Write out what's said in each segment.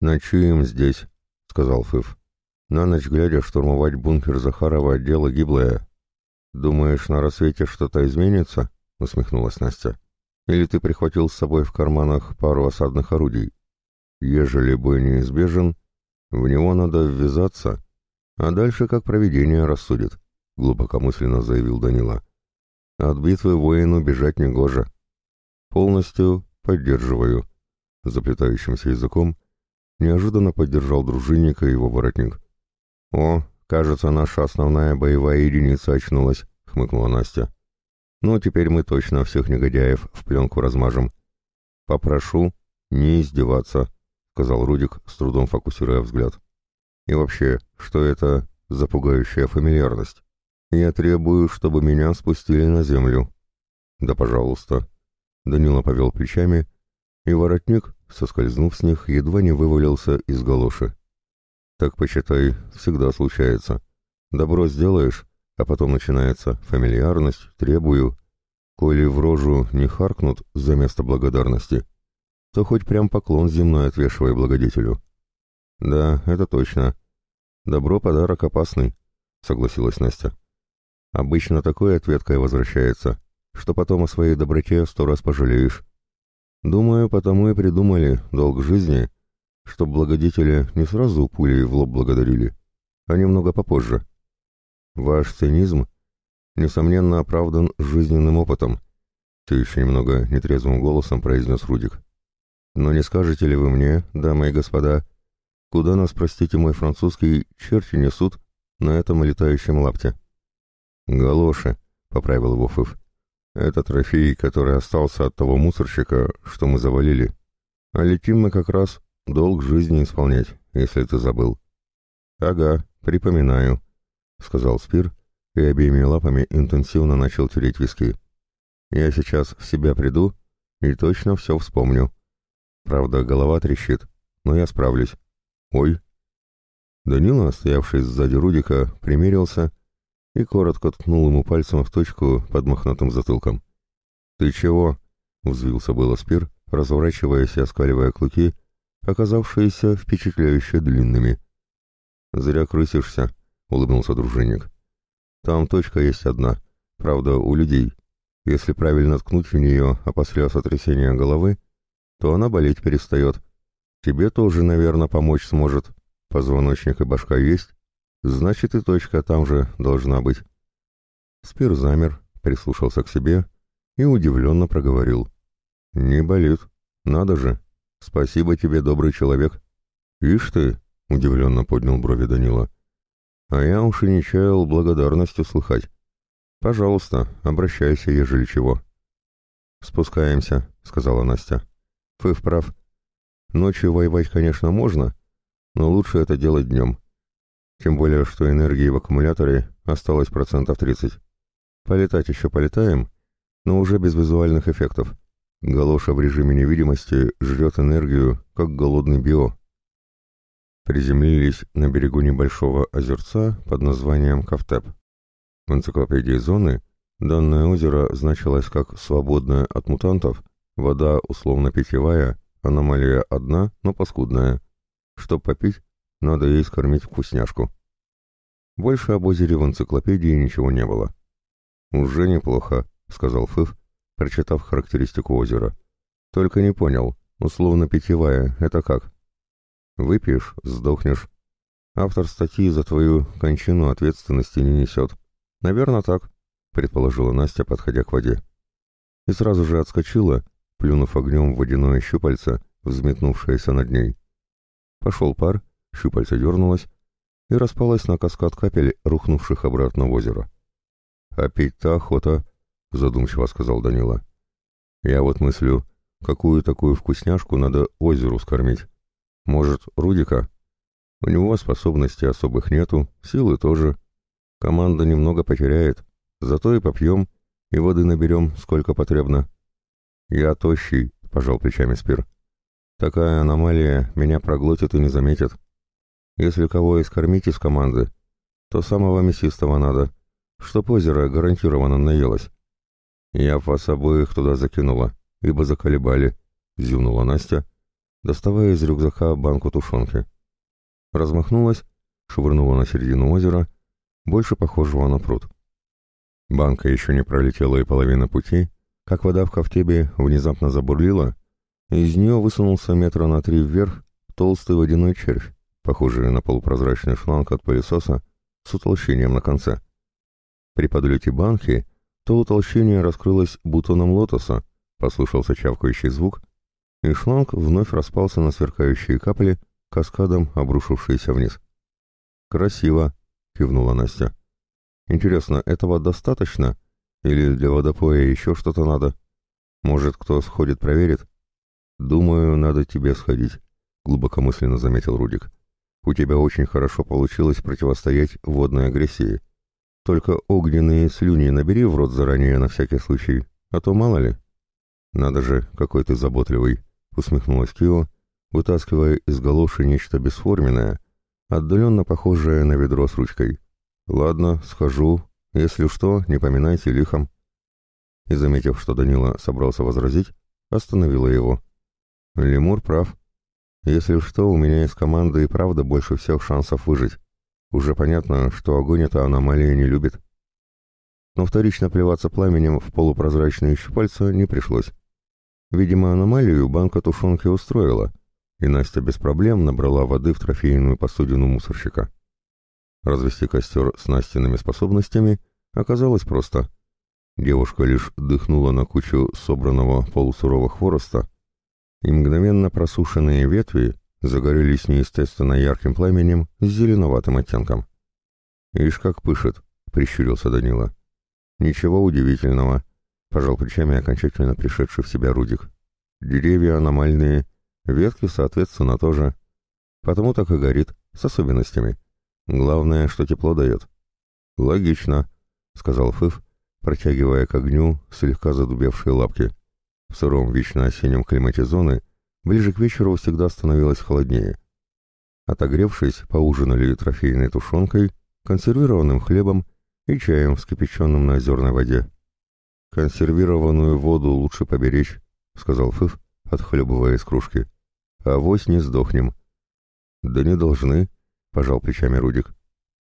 «Ночуем здесь», — сказал Фыф. «На ночь глядя штурмовать бункер Захарова — дело гиблое». «Думаешь, на рассвете что-то изменится?» — усмехнулась Настя. «Или ты прихватил с собой в карманах пару осадных орудий? Ежели бой неизбежен, в него надо ввязаться, а дальше как проведение рассудит», — глубокомысленно заявил Данила. «От битвы воину бежать негоже». «Полностью поддерживаю», — заплетающимся языком неожиданно поддержал дружинника его воротник. «О, кажется, наша основная боевая единица очнулась», — хмыкнула Настя. «Ну, теперь мы точно всех негодяев в пленку размажем». «Попрошу не издеваться», — сказал Рудик, с трудом фокусируя взгляд. «И вообще, что это за пугающая фамильярность? Я требую, чтобы меня спустили на землю». «Да, пожалуйста». Данила повел плечами, и воротник, соскользнув с них, едва не вывалился из галоши. Так, почитай, всегда случается. Добро сделаешь, а потом начинается фамильярность, требую. Коли в рожу не харкнут за место благодарности, то хоть прям поклон земной отвешивай благодетелю. Да, это точно. Добро подарок опасный, согласилась Настя. Обычно такой ответкой возвращается, что потом о своей доброте сто раз пожалеешь. Думаю, потому и придумали долг жизни — чтоб благодетели не сразу пулей в лоб благодарили, а немного попозже. Ваш цинизм, несомненно, оправдан жизненным опытом, все еще немного нетрезвым голосом произнес Рудик. Но не скажете ли вы мне, дамы и господа, куда нас, простите мой французский, черти несут на этом летающем лапте? Галоши, поправил его. Это трофей, который остался от того мусорщика, что мы завалили. А летим мы как раз Долг жизни исполнять, если ты забыл. Ага, припоминаю, сказал Спир и обеими лапами интенсивно начал тереть виски. Я сейчас в себя приду и точно все вспомню. Правда, голова трещит, но я справлюсь. Ой. Данила, стоявший сзади Рудика, примерился и коротко ткнул ему пальцем в точку под мохнатым затылком. «Ты чего?» — взвился было Спир, разворачиваясь и оскаливая клыки, оказавшиеся впечатляюще длинными. «Зря крысишься», — улыбнулся дружинник. «Там точка есть одна, правда, у людей. Если правильно ткнуть в нее, а после сотрясения головы, то она болеть перестает. Тебе тоже, наверное, помочь сможет. Позвоночник и башка есть, значит и точка там же должна быть». Спир замер, прислушался к себе и удивленно проговорил. «Не болит. Надо же!» «Спасибо тебе, добрый человек». «Ишь ты!» — удивленно поднял брови Данила. «А я уж и не чаял благодарностью слыхать. Пожалуйста, обращайся, ежели чего». «Спускаемся», — сказала Настя. «Фыв прав. Ночью воевать, конечно, можно, но лучше это делать днем. Тем более, что энергии в аккумуляторе осталось процентов 30. Полетать еще полетаем, но уже без визуальных эффектов. Галоша в режиме невидимости жрет энергию, как голодный био. Приземлились на берегу небольшого озерца под названием Кафтеп. В энциклопедии зоны данное озеро значилось как «свободное от мутантов», вода условно питьевая, аномалия одна, но паскудная. Чтоб попить, надо ей скормить вкусняшку. Больше об озере в энциклопедии ничего не было. «Уже неплохо», — сказал Фыф, прочитав характеристику озера. Только не понял, условно питьевая, это как? Выпьешь — сдохнешь. Автор статьи за твою кончину ответственности не несет. Наверное, так, предположила Настя, подходя к воде. И сразу же отскочила, плюнув огнем в водяное щупальце, взметнувшееся над ней. Пошел пар, щупальце дернулось и распалось на каскад капель, рухнувших обратно в озеро. А пить-то охота, — задумчиво сказал Данила. «Я вот мыслю, какую такую вкусняшку надо озеру скормить. Может, Рудика? У него способностей особых нету, силы тоже. Команда немного потеряет, зато и попьем, и воды наберем, сколько потребно». «Я тощий», — пожал плечами Спир. «Такая аномалия меня проглотит и не заметит. Если кого и скормить из команды, то самого мясистого надо, чтоб озеро гарантированно наелось». «Я вас обоих туда закинула, ибо заколебали», — зевнула Настя, доставая из рюкзака банку тушенки. Размахнулась, швырнула на середину озера, больше похожего на пруд. Банка еще не пролетела и половина пути, как вода в ковтебе внезапно забурлила, и из нее высунулся метра на три вверх толстый водяной червь, похожий на полупрозрачный шланг от пылесоса с утолщением на конце. При подлете банки то утолщение раскрылось бутоном лотоса, послышался чавкающий звук, и шланг вновь распался на сверкающие капли, каскадом обрушившиеся вниз. «Красиво!» — кивнула Настя. «Интересно, этого достаточно? Или для водопоя еще что-то надо? Может, кто сходит проверит?» «Думаю, надо тебе сходить», — глубокомысленно заметил Рудик. «У тебя очень хорошо получилось противостоять водной агрессии. Только огненные слюни набери в рот заранее на всякий случай, а то мало ли». «Надо же, какой ты заботливый», — усмехнулась Кио, вытаскивая из галоши нечто бесформенное, отдаленно похожее на ведро с ручкой. «Ладно, схожу. Если что, не поминайте лихом». И, заметив, что Данила собрался возразить, остановила его. «Лемур прав. Если что, у меня из команды и правда больше всех шансов выжить. Уже понятно, что огонь эта аномалия не любит». Но вторично плеваться пламенем в полупрозрачные щупальца не пришлось. Видимо, аномалию банка тушенки устроила, и Настя без проблем набрала воды в трофейную посудину мусорщика. Развести костер с Настиными способностями оказалось просто. Девушка лишь дыхнула на кучу собранного полусурого хвороста, и мгновенно просушенные ветви загорелись неестественно ярким пламенем с зеленоватым оттенком. «Ишь, как пышет!» — прищурился Данила. «Ничего удивительного. Пожал плечами окончательно пришедший в себя Рудик. Деревья аномальные, ветки, соответственно, тоже. Потому так и горит, с особенностями. Главное, что тепло дает. Логично, сказал Фыф, протягивая к огню слегка задубевшие лапки. В сыром вечно осеннем климате зоны ближе к вечеру всегда становилось холоднее. Отогревшись, поужинали трофейной тушенкой, консервированным хлебом и чаем, вскипяченным на озерной воде. «Консервированную воду лучше поберечь», — сказал Фыф, отхлебывая из кружки. «Авось не сдохнем». «Да не должны», — пожал плечами Рудик.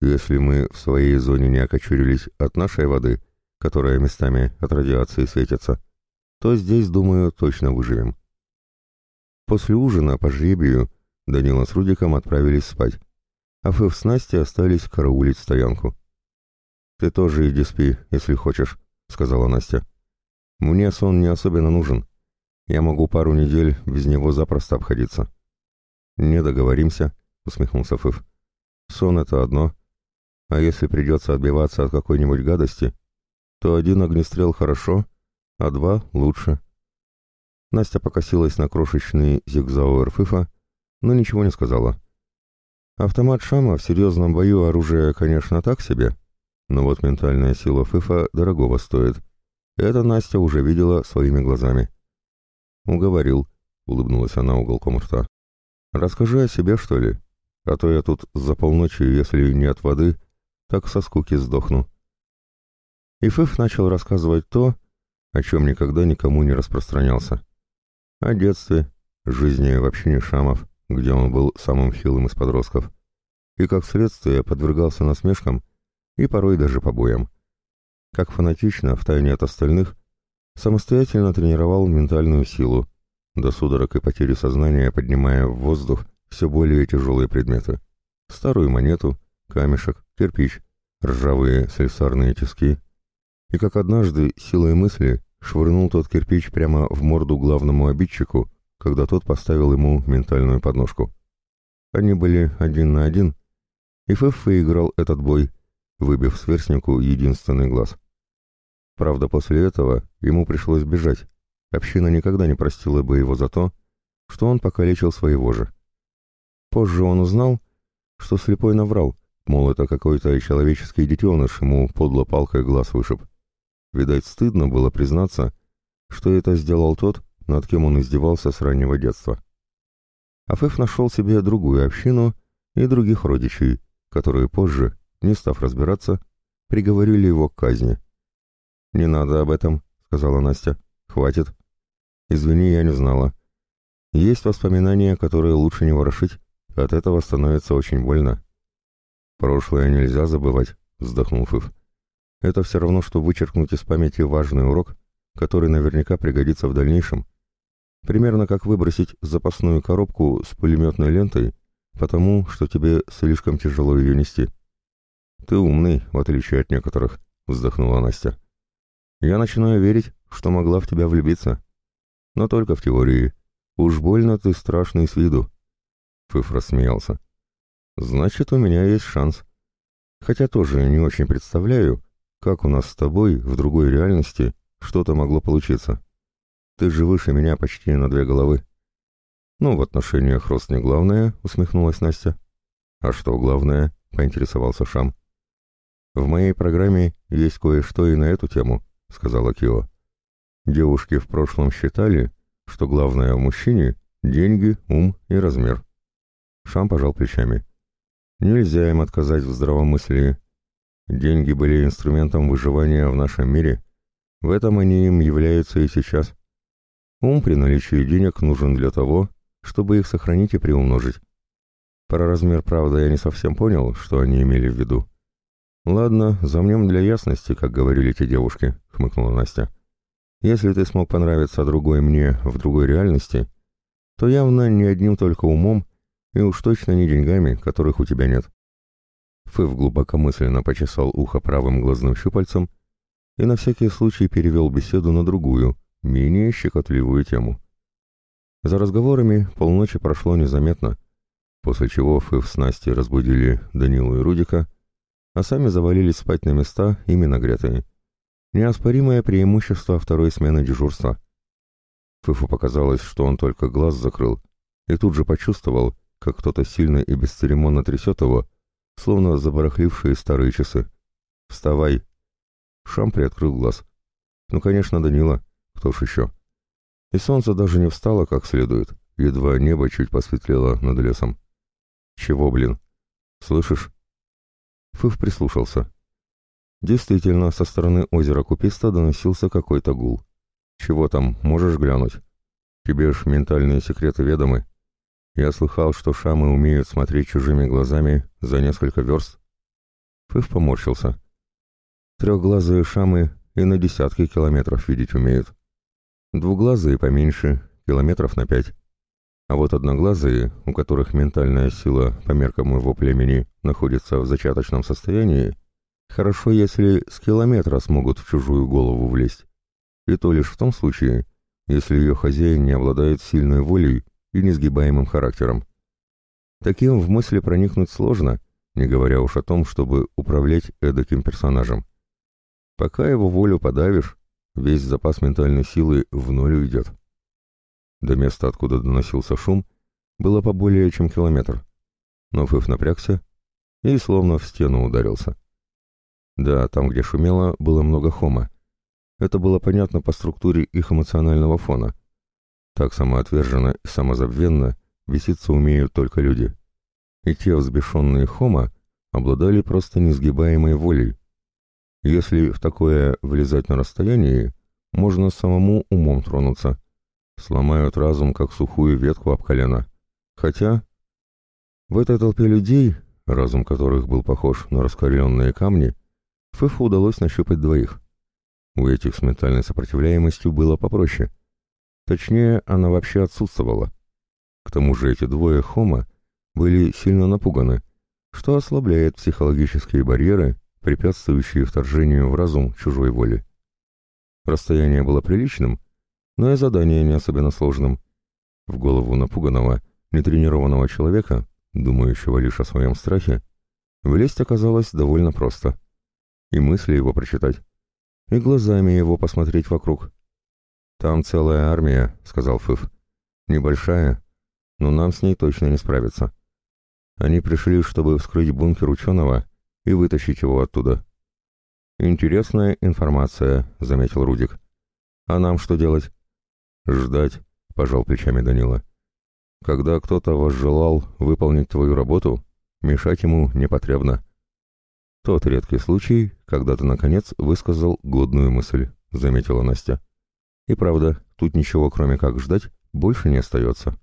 «Если мы в своей зоне не окочурились от нашей воды, которая местами от радиации светится, то здесь, думаю, точно выживем». После ужина по жребию Данила с Рудиком отправились спать, а Фыф с Настей остались караулить стоянку. «Ты тоже иди спи, если хочешь», — сказала Настя. «Мне сон не особенно нужен. Я могу пару недель без него запросто обходиться». «Не договоримся», — усмехнулся Фыф. «Сон — это одно. А если придется отбиваться от какой-нибудь гадости, то один огнестрел хорошо, а два — лучше». Настя покосилась на крошечный зигзауэр Фыфа, но ничего не сказала. Автомат Шама в серьезном бою оружие, конечно, так себе, но вот ментальная сила Фыфа дорогого стоит. Это Настя уже видела своими глазами. «Уговорил», — улыбнулась она уголком рта. «Расскажи о себе, что ли? А то я тут за полночи, если не от воды, так со скуки сдохну». И Фыф начал рассказывать то, о чем никогда никому не распространялся. О детстве, жизни в общине Шамов, где он был самым хилым из подростков, и как следствие подвергался насмешкам и порой даже побоям. Как фанатично, втайне от остальных, самостоятельно тренировал ментальную силу, до судорог и потери сознания поднимая в воздух все более тяжелые предметы. Старую монету, камешек, кирпич, ржавые слесарные тиски. И как однажды силой мысли швырнул тот кирпич прямо в морду главному обидчику, когда тот поставил ему ментальную подножку. Они были один на один, и Фэф выиграл этот бой, выбив сверстнику единственный глаз. Правда, после этого ему пришлось бежать. Община никогда не простила бы его за то, что он покалечил своего же. Позже он узнал, что слепой наврал, мол, это какой-то человеческий детеныш ему подло палкой глаз вышиб. Видать, стыдно было признаться, что это сделал тот, над кем он издевался с раннего детства. Афеф нашел себе другую общину и других родичей, которые позже не став разбираться, приговорили его к казни. «Не надо об этом», — сказала Настя. «Хватит». «Извини, я не знала». Есть воспоминания, которые лучше не ворошить, от этого становится очень больно. «Прошлое нельзя забывать», — вздохнул Фыф. «Это все равно, что вычеркнуть из памяти важный урок, который наверняка пригодится в дальнейшем. Примерно как выбросить запасную коробку с пулеметной лентой, потому что тебе слишком тяжело ее нести». «Ты умный, в отличие от некоторых», — вздохнула Настя. «Я начинаю верить, что могла в тебя влюбиться. Но только в теории. Уж больно ты страшный с виду». Фыф рассмеялся. «Значит, у меня есть шанс. Хотя тоже не очень представляю, как у нас с тобой в другой реальности что-то могло получиться. Ты же выше меня почти на две головы». «Ну, в отношениях рост не главное», — усмехнулась Настя. «А что главное?» — поинтересовался Шам. «В моей программе есть кое-что и на эту тему», — сказала Кио. «Девушки в прошлом считали, что главное в мужчине — деньги, ум и размер». Шам пожал плечами. «Нельзя им отказать в здравомыслии. Деньги были инструментом выживания в нашем мире. В этом они им являются и сейчас. Ум при наличии денег нужен для того, чтобы их сохранить и приумножить. Про размер, правда, я не совсем понял, что они имели в виду. «Ладно, замнем для ясности, как говорили те девушки», — хмыкнула Настя. «Если ты смог понравиться другой мне в другой реальности, то явно не одним только умом и уж точно не деньгами, которых у тебя нет». Фыв глубокомысленно почесал ухо правым глазным щупальцем и на всякий случай перевел беседу на другую, менее щекотливую тему. За разговорами полночи прошло незаметно, после чего Фыв с Настей разбудили Данилу и Рудика, а сами завалились спать на места, ими нагретые. Неоспоримое преимущество второй смены дежурства. Фыфу показалось, что он только глаз закрыл, и тут же почувствовал, как кто-то сильно и бесцеремонно трясет его, словно забарахлившие старые часы. «Вставай!» Шам приоткрыл глаз. «Ну, конечно, Данила. Кто ж еще?» И солнце даже не встало как следует, едва небо чуть посветлело над лесом. «Чего, блин? Слышишь?» Фыв прислушался. Действительно, со стороны озера Куписта доносился какой-то гул. «Чего там, можешь глянуть? Тебе ж ментальные секреты ведомы. Я слыхал, что шамы умеют смотреть чужими глазами за несколько верст». Фыв поморщился. Трехглазые шамы и на десятки километров видеть умеют. Двуглазые поменьше, километров на пять. А вот одноглазые, у которых ментальная сила по меркам его племени находится в зачаточном состоянии, хорошо, если с километра смогут в чужую голову влезть. И то лишь в том случае, если ее хозяин не обладает сильной волей и несгибаемым характером. Таким в мысли проникнуть сложно, не говоря уж о том, чтобы управлять эдаким персонажем. Пока его волю подавишь, весь запас ментальной силы в ноль уйдет. До места, откуда доносился шум, было поболее чем километр. Но Фыф напрягся и словно в стену ударился. Да, там, где шумело, было много хома. Это было понятно по структуре их эмоционального фона. Так самоотверженно и самозабвенно беситься умеют только люди. И те взбешенные хома обладали просто несгибаемой волей. Если в такое влезать на расстоянии, можно самому умом тронуться сломают разум, как сухую ветку об колено. Хотя в этой толпе людей, разум которых был похож на раскаленные камни, Фэфу удалось нащупать двоих. У этих с ментальной сопротивляемостью было попроще. Точнее, она вообще отсутствовала. К тому же эти двое Хома были сильно напуганы, что ослабляет психологические барьеры, препятствующие вторжению в разум чужой воли. Расстояние было приличным, но и задание не особенно сложным. В голову напуганного, нетренированного человека, думающего лишь о своем страхе, влезть оказалось довольно просто. И мысли его прочитать, и глазами его посмотреть вокруг. «Там целая армия», — сказал Фыф. «Небольшая, но нам с ней точно не справиться. Они пришли, чтобы вскрыть бункер ученого и вытащить его оттуда». «Интересная информация», — заметил Рудик. «А нам что делать?» «Ждать», — пожал плечами Данила. «Когда кто-то возжелал выполнить твою работу, мешать ему не потребно». «Тот редкий случай, когда ты, наконец, высказал годную мысль», — заметила Настя. «И правда, тут ничего, кроме как ждать, больше не остается».